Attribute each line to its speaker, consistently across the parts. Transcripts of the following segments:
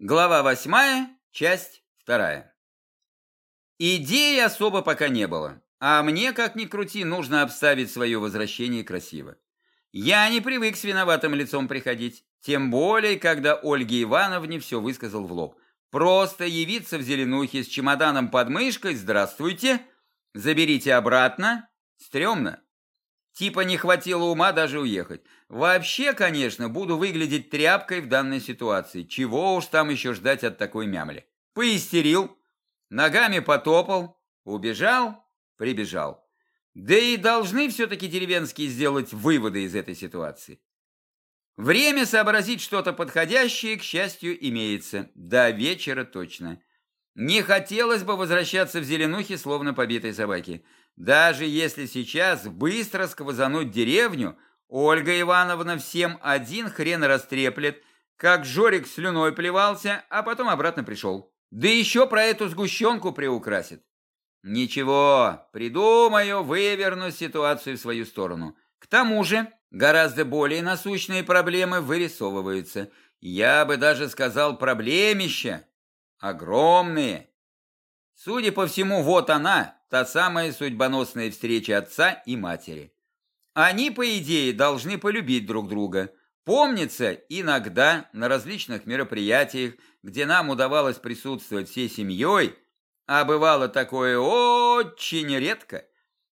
Speaker 1: Глава восьмая, часть вторая. Идей особо пока не было, а мне, как ни крути, нужно обставить свое возвращение красиво. Я не привык с виноватым лицом приходить, тем более, когда Ольге Ивановне все высказал в лоб. Просто явиться в Зеленухе с чемоданом под мышкой «Здравствуйте», заберите обратно, стрёмно. Типа не хватило ума даже уехать. Вообще, конечно, буду выглядеть тряпкой в данной ситуации. Чего уж там еще ждать от такой мямли. Поистерил, ногами потопал, убежал, прибежал. Да и должны все-таки деревенские сделать выводы из этой ситуации. Время сообразить что-то подходящее, к счастью, имеется. До вечера точно. Не хотелось бы возвращаться в зеленухи, словно побитой собаки. Даже если сейчас быстро сквозануть деревню, Ольга Ивановна всем один хрен растреплет, как Жорик слюной плевался, а потом обратно пришел. Да еще про эту сгущенку приукрасит. Ничего, придумаю, выверну ситуацию в свою сторону. К тому же, гораздо более насущные проблемы вырисовываются. Я бы даже сказал проблемища. Огромные. Судя по всему, вот она, та самая судьбоносная встреча отца и матери. Они, по идее, должны полюбить друг друга. Помнится, иногда на различных мероприятиях, где нам удавалось присутствовать всей семьей, а бывало такое очень редко,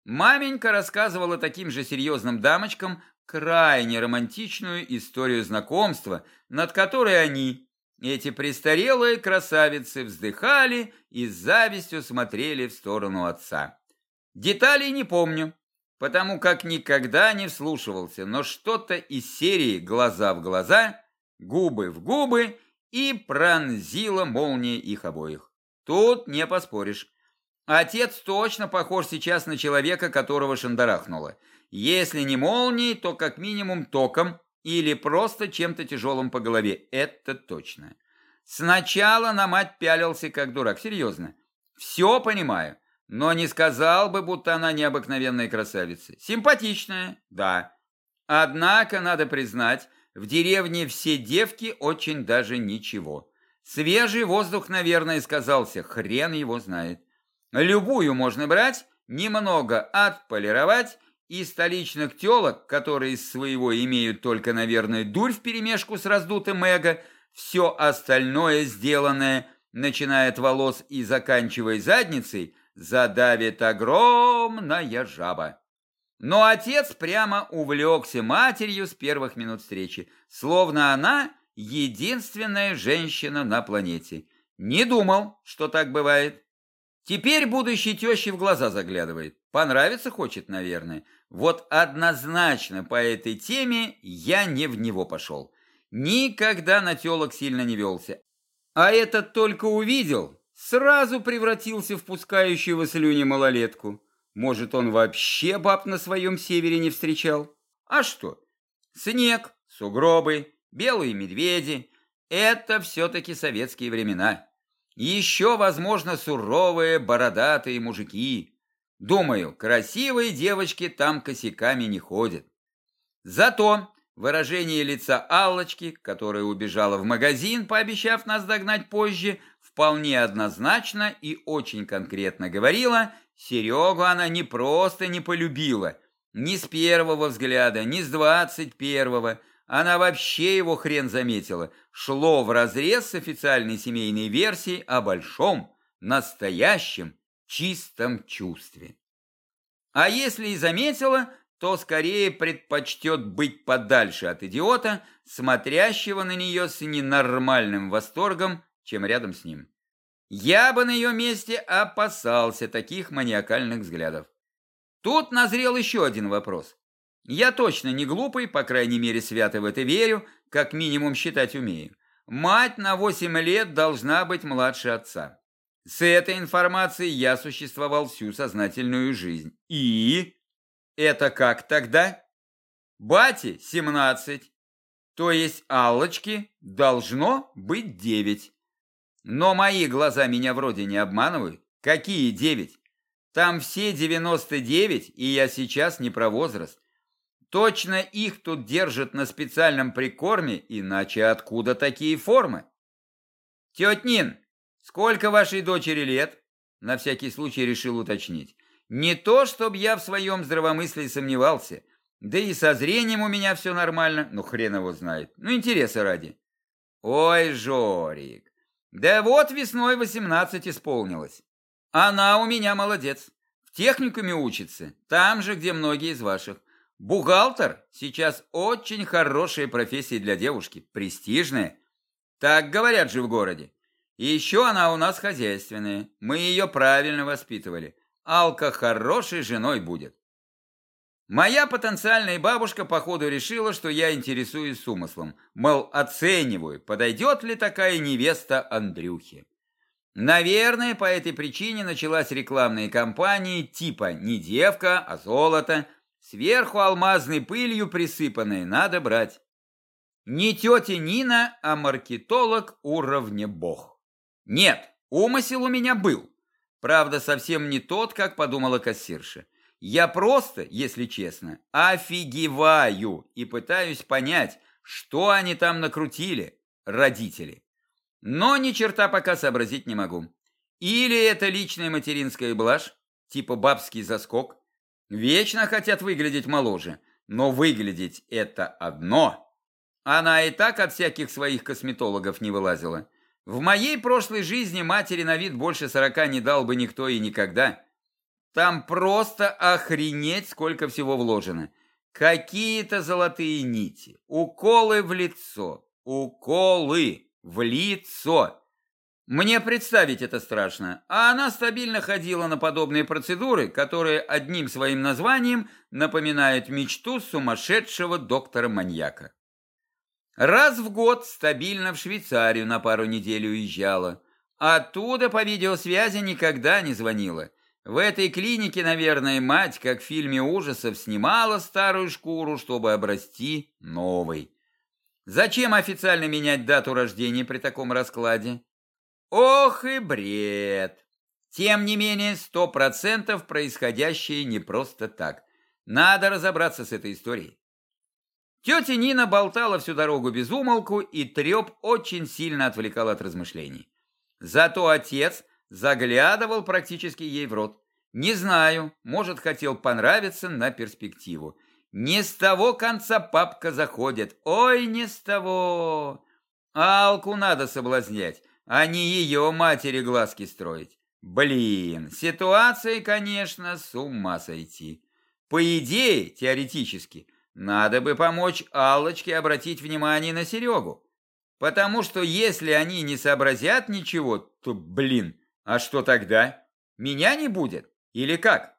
Speaker 1: маменька рассказывала таким же серьезным дамочкам крайне романтичную историю знакомства, над которой они, эти престарелые красавицы вздыхали и с завистью смотрели в сторону отца. Деталей не помню, потому как никогда не вслушивался, но что-то из серии «Глаза в глаза», «Губы в губы» и пронзила молния их обоих. Тут не поспоришь. Отец точно похож сейчас на человека, которого шандарахнуло. Если не молнией, то как минимум током, или просто чем-то тяжелым по голове, это точно. Сначала на мать пялился как дурак, серьезно. Все понимаю, но не сказал бы, будто она необыкновенная красавица. Симпатичная, да. Однако, надо признать, в деревне все девки очень даже ничего. Свежий воздух, наверное, сказался, хрен его знает. Любую можно брать, немного отполировать и столичных телок, которые из своего имеют только, наверное, дурь вперемешку с раздутым эго, все остальное сделанное, начиная от волос и заканчивая задницей, задавит огромная жаба. Но отец прямо увлекся матерью с первых минут встречи, словно она единственная женщина на планете. Не думал, что так бывает. Теперь будущей теще в глаза заглядывает. Понравится хочет, наверное. Вот однозначно по этой теме я не в него пошел. Никогда на телок сильно не велся. А этот только увидел, сразу превратился в пускающего слюни малолетку. Может, он вообще баб на своем севере не встречал? А что? Снег, сугробы, белые медведи – это все-таки советские времена. Еще, возможно, суровые бородатые мужики – Думаю, красивые девочки там косяками не ходят. Зато выражение лица Аллочки, которая убежала в магазин, пообещав нас догнать позже, вполне однозначно и очень конкретно говорила, Серегу она не просто не полюбила, ни с первого взгляда, ни с двадцать первого, она вообще его хрен заметила, шло вразрез с официальной семейной версией о большом, настоящем чистом чувстве. А если и заметила, то скорее предпочтет быть подальше от идиота, смотрящего на нее с ненормальным восторгом, чем рядом с ним. Я бы на ее месте опасался таких маниакальных взглядов. Тут назрел еще один вопрос. Я точно не глупый, по крайней мере свято в это верю, как минимум считать умею. Мать на 8 лет должна быть младше отца. С этой информацией я существовал всю сознательную жизнь. И? Это как тогда? Бате 17, то есть Аллочке должно быть 9. Но мои глаза меня вроде не обманывают. Какие 9? Там все 99, и я сейчас не про возраст. Точно их тут держат на специальном прикорме, иначе откуда такие формы? Тетя Нин, сколько вашей дочери лет? На всякий случай решил уточнить. Не то, чтобы я в своем здравомыслии сомневался. Да и со зрением у меня все нормально. Ну, хрен его знает. Ну, интереса ради. Ой, Жорик. Да вот весной 18 исполнилось. Она у меня молодец. В техникуме учится. Там же, где многие из ваших. Бухгалтер сейчас очень хорошая профессия для девушки. Престижная. Так говорят же в городе. И еще она у нас хозяйственная. Мы ее правильно воспитывали. Алка хорошей женой будет. Моя потенциальная бабушка, походу, решила, что я интересуюсь с умыслом. Мол, оцениваю, подойдет ли такая невеста Андрюхе. Наверное, по этой причине началась рекламная кампания типа «Не девка, а золото», сверху алмазной пылью присыпанной, надо брать. Не тетя Нина, а маркетолог уровня бог. Нет, умысел у меня был. Правда, совсем не тот, как подумала кассирша. Я просто, если честно, офигеваю и пытаюсь понять, что они там накрутили, родители. Но ни черта пока сообразить не могу. Или это личная материнская блажь, типа бабский заскок. Вечно хотят выглядеть моложе, но выглядеть это одно. Она и так от всяких своих косметологов не вылазила. В моей прошлой жизни матери на вид больше сорока не дал бы никто и никогда. Там просто охренеть, сколько всего вложено. Какие-то золотые нити, уколы в лицо, уколы в лицо. Мне представить это страшно, а она стабильно ходила на подобные процедуры, которые одним своим названием напоминают мечту сумасшедшего доктора-маньяка. Раз в год стабильно в Швейцарию на пару недель уезжала. Оттуда по видеосвязи никогда не звонила. В этой клинике, наверное, мать, как в фильме ужасов, снимала старую шкуру, чтобы обрасти новой. Зачем официально менять дату рождения при таком раскладе? Ох и бред! Тем не менее, сто процентов происходящее не просто так. Надо разобраться с этой историей. Тетя Нина болтала всю дорогу без умолку, и треп очень сильно отвлекал от размышлений. Зато отец заглядывал практически ей в рот. Не знаю, может, хотел понравиться на перспективу. Не с того конца папка заходит. Ой, не с того. Алку надо соблазнять, а не ее матери глазки строить. Блин, ситуация, конечно, с ума сойти. По идее, теоретически, надо бы помочь Аллочке обратить внимание на Серегу. Потому что если они не сообразят ничего, то, блин, а что тогда? Меня не будет? Или как?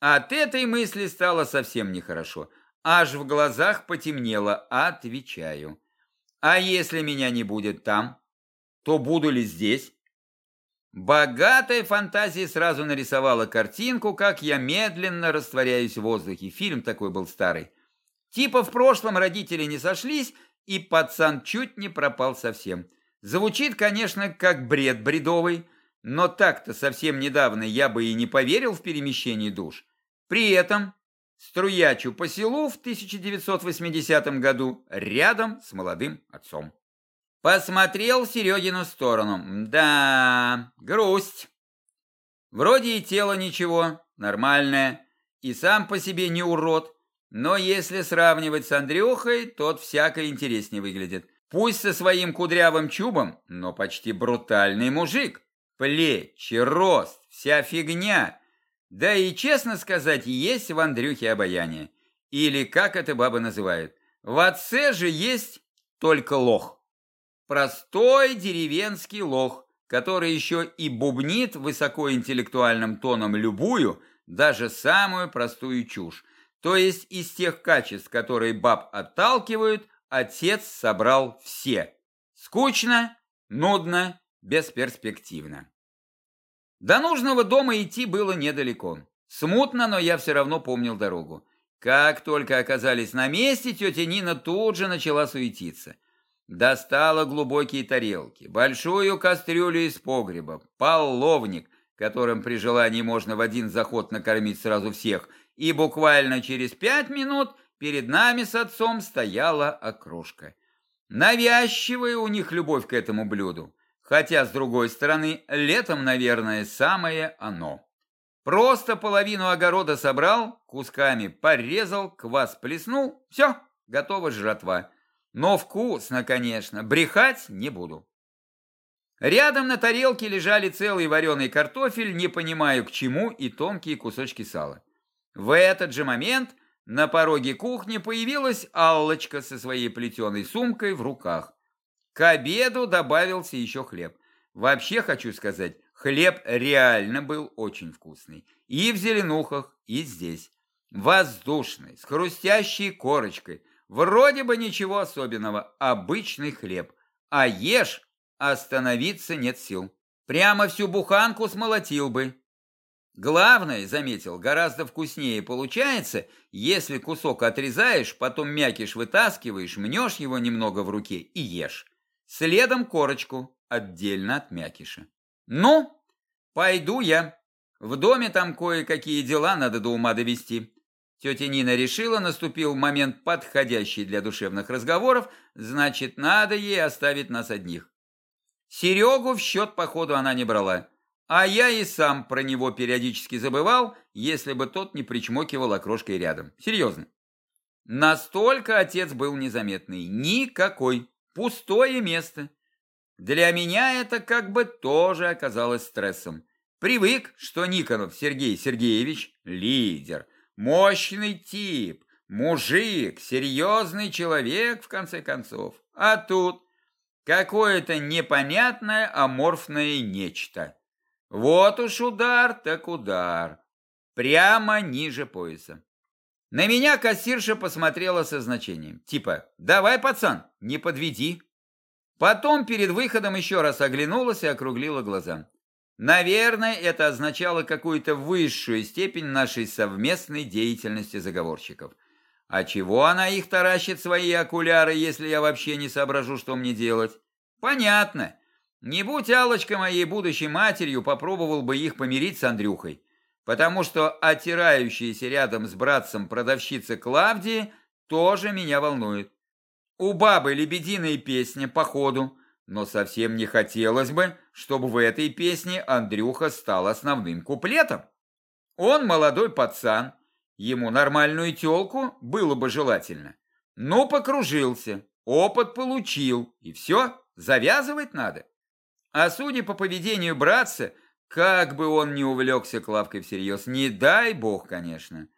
Speaker 1: От этой мысли стало совсем нехорошо. Аж в глазах потемнело, отвечаю. А если меня не будет там, то буду ли здесь? Богатая фантазия сразу нарисовала картинку, как я медленно растворяюсь в воздухе. Фильм такой был старый. Типа в прошлом родители не сошлись, и пацан чуть не пропал совсем. Звучит, конечно, как бред бредовый, но так-то совсем недавно я бы и не поверил в перемещение душ. При этом струячу по селу в 1980 году рядом с молодым отцом. Посмотрел Серегину сторону. Да, грусть. Вроде и тело ничего, нормальное, и сам по себе не урод, но если сравнивать с Андрюхой, тот всяко интереснее выглядит. Пусть со своим кудрявым чубом, но почти брутальный мужик. Плечи, рост, вся фигня. Да и, честно сказать, есть в Андрюхе обаяние. Или как это бабы называют. В отце же есть только лох. Простой деревенский лох, который еще и бубнит высокоинтеллектуальным тоном любую, даже самую простую чушь. То есть из тех качеств, которые баб отталкивают, отец собрал все. Скучно, нудно, бесперспективно. До нужного дома идти было недалеко. Смутно, но я все равно помнил дорогу. Как только оказались на месте, тетя Нина тут же начала суетиться. Достала глубокие тарелки, большую кастрюлю из погреба, половник, которым при желании можно в один заход накормить сразу всех – и буквально через пять минут перед нами с отцом стояла окрошка. Навязчивая у них любовь к этому блюду. Хотя, с другой стороны, летом, наверное, самое оно. Просто половину огорода собрал, кусками порезал, квас плеснул, все, готова жратва. Но вкусно, конечно, брехать не буду. Рядом на тарелке лежали целый вареный картофель, не понимаю к чему, и тонкие кусочки сала. В этот же момент на пороге кухни появилась Аллочка со своей плетеной сумкой в руках. К обеду добавился еще хлеб. Вообще хочу сказать, хлеб реально был очень вкусный. И в зеленухах, и здесь. Воздушный, с хрустящей корочкой. Вроде бы ничего особенного, обычный хлеб. А ешь, остановиться нет сил. Прямо всю буханку смолотил бы. Главное, заметил, гораздо вкуснее получается, если кусок отрезаешь, потом мякиш вытаскиваешь, мнешь его немного в руке и ешь. Следом корочку, отдельно от мякиша. Ну, пойду я. В доме там кое-какие дела надо до ума довести. Тетя Нина решила, наступил момент подходящий для душевных разговоров, значит, надо ей оставить нас одних. Серегу в счет, походу, она не брала. А я и сам про него периодически забывал, если бы тот не причмокивал окрошкой рядом. Серьезно. Настолько отец был незаметный. Никакой. Пустое место. Для меня это как бы тоже оказалось стрессом. Привык, что Никонов Сергей Сергеевич – лидер, мощный тип, мужик, серьезный человек, в конце концов. А тут какое-то непонятное аморфное нечто. Вот уж удар, так удар. Прямо ниже пояса. На меня кассирша посмотрела со значением. Типа, давай, пацан, не подведи. Потом перед выходом еще раз оглянулась и округлила глаза. Наверное, это означало какую-то высшую степень нашей совместной деятельности заговорщиков. А чего она их таращит, свои окуляры, если я вообще не соображу, что мне делать? Понятно. Не будь Аллочка моей будущей матерью, попробовал бы их помирить с Андрюхой потому что отирающаяся рядом с братцем продавщица Клавдии тоже меня волнует. У бабы лебединая песня, походу, но совсем не хотелось бы, чтобы в этой песне Андрюха стал основным куплетом. Он молодой пацан, ему нормальную тёлку было бы желательно. Но покружился, опыт получил, и все, завязывать надо. А судя по поведению братца, как бы он ни увлекся Клавкой всерьез, не дай бог, конечно.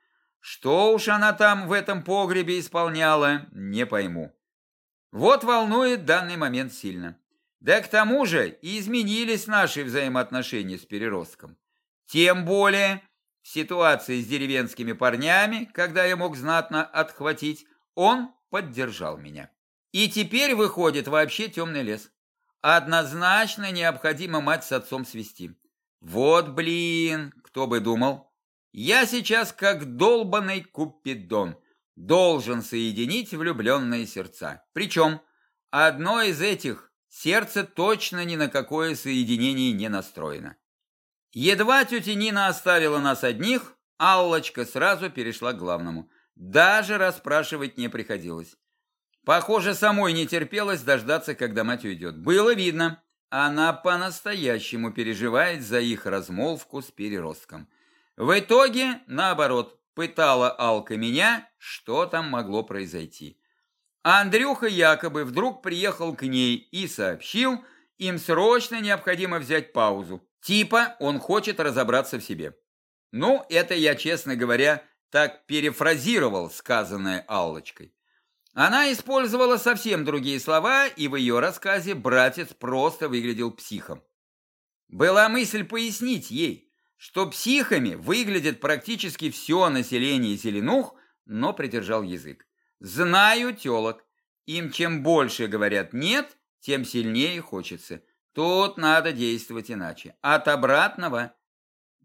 Speaker 1: Что уж она там в этом погребе исполняла, не пойму. Вот волнует данный момент сильно. Да к тому же и изменились наши взаимоотношения с переростком. Тем более ситуации с деревенскими парнями, когда я мог знатно отхватить, он поддержал меня. И теперь выходит вообще темный лес. Однозначно необходимо мать с отцом свести. Вот блин, кто бы думал. Я сейчас как долбанный купидон. Должен соединить влюбленные сердца. Причем одно из этих сердце точно ни на какое соединение не настроено. Едва тетя Нина оставила нас одних, Аллочка сразу перешла к главному. Даже расспрашивать не приходилось. Похоже, самой не терпелось дождаться, когда мать уйдет. Было видно, она по-настоящему переживает за их размолвку с переростком. В итоге, наоборот, пытала Алка меня, что там могло произойти. Андрюха якобы вдруг приехал к ней и сообщил, им срочно необходимо взять паузу. Типа он хочет разобраться в себе. Ну, это я, честно говоря, так перефразировал сказанное Аллочкой. Она использовала совсем другие слова, и в ее рассказе братец просто выглядел психом. Была мысль пояснить ей, что психами выглядит практически все население Зеленух, но придержал язык. Знаю телок. Им чем больше говорят «нет», тем сильнее хочется. Тут надо действовать иначе. От обратного.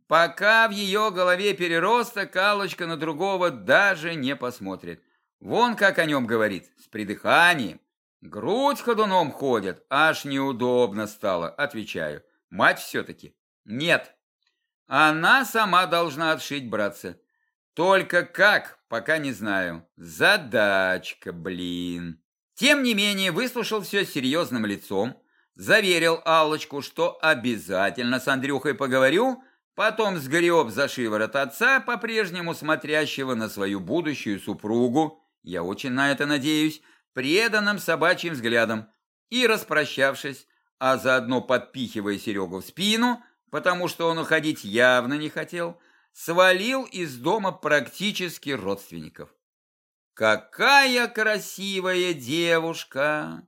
Speaker 1: Пока в ее голове перероста, Калочка на другого даже не посмотрит. Вон как о нем говорит, с придыханием. Грудь ходуном ходит, аж неудобно стало, отвечаю. Мать все-таки? Нет. Она сама должна отшить, братца. Только как, пока не знаю. Задачка, блин. Тем не менее, выслушал все серьезным лицом, заверил Аллочку, что обязательно с Андрюхой поговорю, потом сгреб за шиворот отца, по-прежнему смотрящего на свою будущую супругу, я очень на это надеюсь, преданным собачьим взглядом, и, распрощавшись, а заодно подпихивая Серегу в спину, потому что он уходить явно не хотел, свалил из дома практически родственников. «Какая красивая девушка!»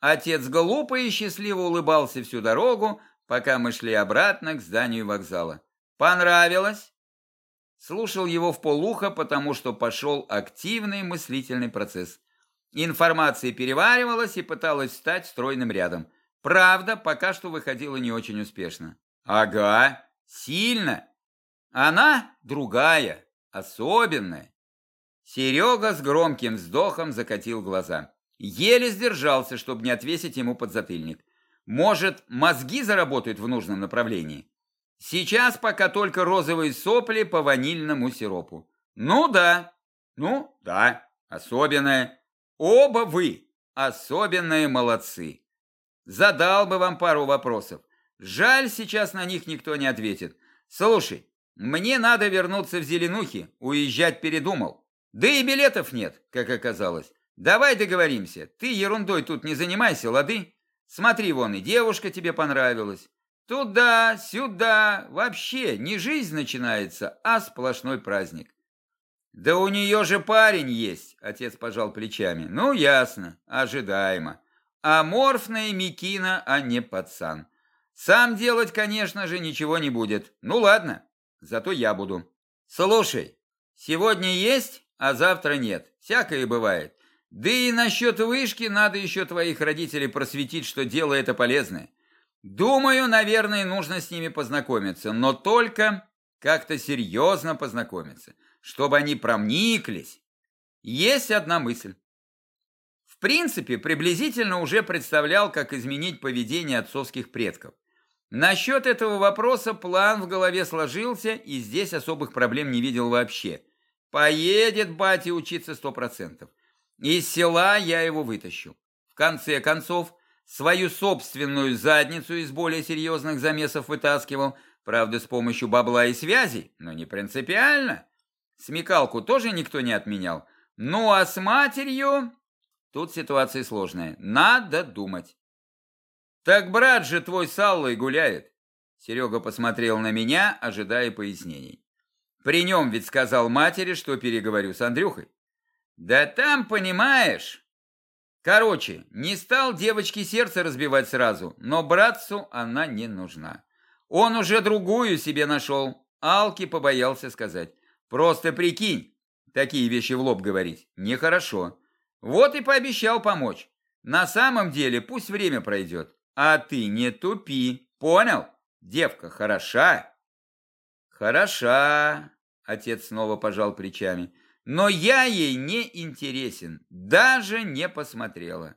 Speaker 1: Отец глупо и счастливо улыбался всю дорогу, пока мы шли обратно к зданию вокзала. «Понравилось?» Слушал его в полухо, потому что пошел активный мыслительный процесс. Информация переваривалась и пыталась стать стройным рядом. Правда, пока что выходила не очень успешно. Ага, сильно. Она другая, особенная. Серега с громким вздохом закатил глаза. Еле сдержался, чтобы не отвесить ему подзатыльник. Может, мозги заработают в нужном направлении? Сейчас пока только розовые сопли по ванильному сиропу. Ну да, ну да, особенная. Оба вы особенные молодцы. Задал бы вам пару вопросов. Жаль, сейчас на них никто не ответит. Слушай, мне надо вернуться в Зеленухи, уезжать передумал. Да и билетов нет, как оказалось. Давай договоримся, ты ерундой тут не занимайся, лады? Смотри, вон и девушка тебе понравилась. Туда, сюда, вообще не жизнь начинается, а сплошной праздник. Да у нее же парень есть, отец пожал плечами. Ну, ясно, ожидаемо. Аморфная Микина, а не пацан. Сам делать, конечно же, ничего не будет. Ну ладно, зато я буду. Слушай, сегодня есть, а завтра нет. Всякое бывает. Да и насчет вышки надо еще твоих родителей просветить, что дело это полезное. Думаю, наверное, нужно с ними познакомиться, но только как-то серьезно познакомиться, чтобы они промниклись. Есть одна мысль. В принципе, приблизительно уже представлял, как изменить поведение отцовских предков. Насчет этого вопроса план в голове сложился, и здесь особых проблем не видел вообще. Поедет батя учиться сто процентов. Из села я его вытащу. В конце концов, свою собственную задницу из более серьезных замесов вытаскивал, правда, с помощью бабла и связей, но не принципиально. Смекалку тоже никто не отменял. Ну а с матерью... Тут ситуация сложная. Надо думать. Так брат же твой с Аллой гуляет. Серега посмотрел на меня, ожидая пояснений. При нем ведь сказал матери, что переговорю с Андрюхой. Да там, понимаешь... Короче, не стал девочке сердце разбивать сразу, но братцу она не нужна. Он уже другую себе нашел. Алки побоялся сказать. Просто прикинь, такие вещи в лоб говорить. Нехорошо. Вот и пообещал помочь. На самом деле пусть время пройдет. А ты не тупи, понял? Девка хороша. Хороша, отец снова пожал плечами. Но я ей не интересен, даже не посмотрела.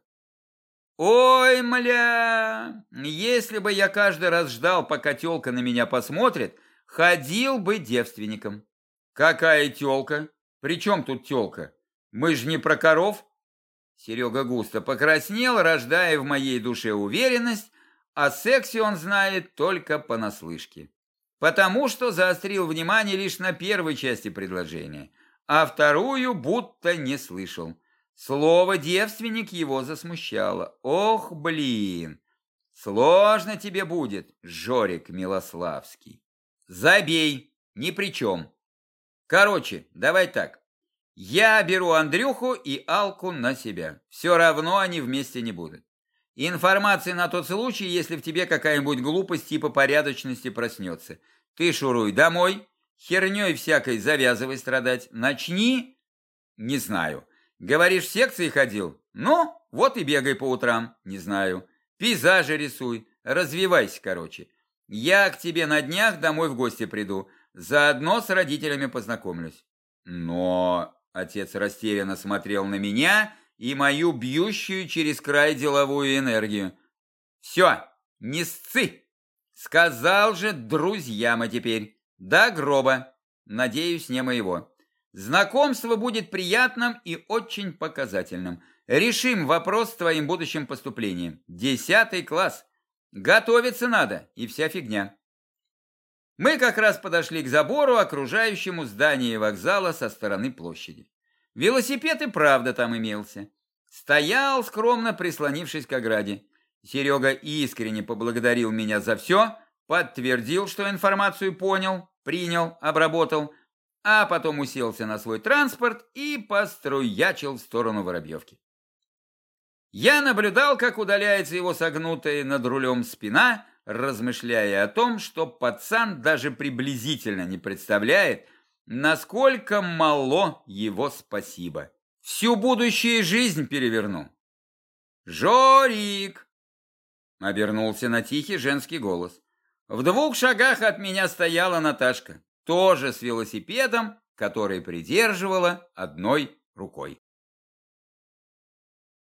Speaker 1: Ой, мля, если бы я каждый раз ждал, пока тёлка на меня посмотрит, ходил бы девственником. Какая тёлка? При чем тут тёлка? Мы же не про коров. Серега густо покраснел, рождая в моей душе уверенность, о сексе он знает только понаслышке. Потому что заострил внимание лишь на первой части предложения, а вторую будто не слышал. Слово «девственник» его засмущало. Ох, блин! Сложно тебе будет, Жорик Милославский. Забей, ни при чем. Короче, давай так. Я беру Андрюху и Алку на себя. Все равно они вместе не будут. Информация на тот случай, если в тебе какая-нибудь глупость типа порядочности проснется. Ты шуруй домой, херней всякой завязывай страдать. Начни, не знаю. Говоришь, в секции ходил? Ну, вот и бегай по утрам, не знаю. Пейзажи рисуй, развивайся, короче. Я к тебе на днях домой в гости приду, заодно с родителями познакомлюсь. Но Отец растерянно смотрел на меня и мою бьющую через край деловую энергию. «Все, не сцы! Сказал же, друзья мы теперь. До гроба. Надеюсь, не моего. Знакомство будет приятным и очень показательным. Решим вопрос с твоим будущим поступлением. Десятый класс. Готовиться надо, и вся фигня. Мы как раз подошли к забору, окружающему здание вокзала со стороны площади. Велосипед и правда там имелся. Стоял, скромно прислонившись к ограде. Серега искренне поблагодарил меня за все, подтвердил, что информацию понял, принял, обработал, а потом уселся на свой транспорт и поструячил в сторону Воробьевки. Я наблюдал, как удаляется его согнутая над рулем спина, размышляя о том, что пацан даже приблизительно не представляет, насколько мало его спасибо. Всю будущую жизнь переверну. «Жорик!» — обернулся на тихий женский голос. В двух шагах от меня стояла Наташка, тоже с велосипедом, который придерживала одной рукой.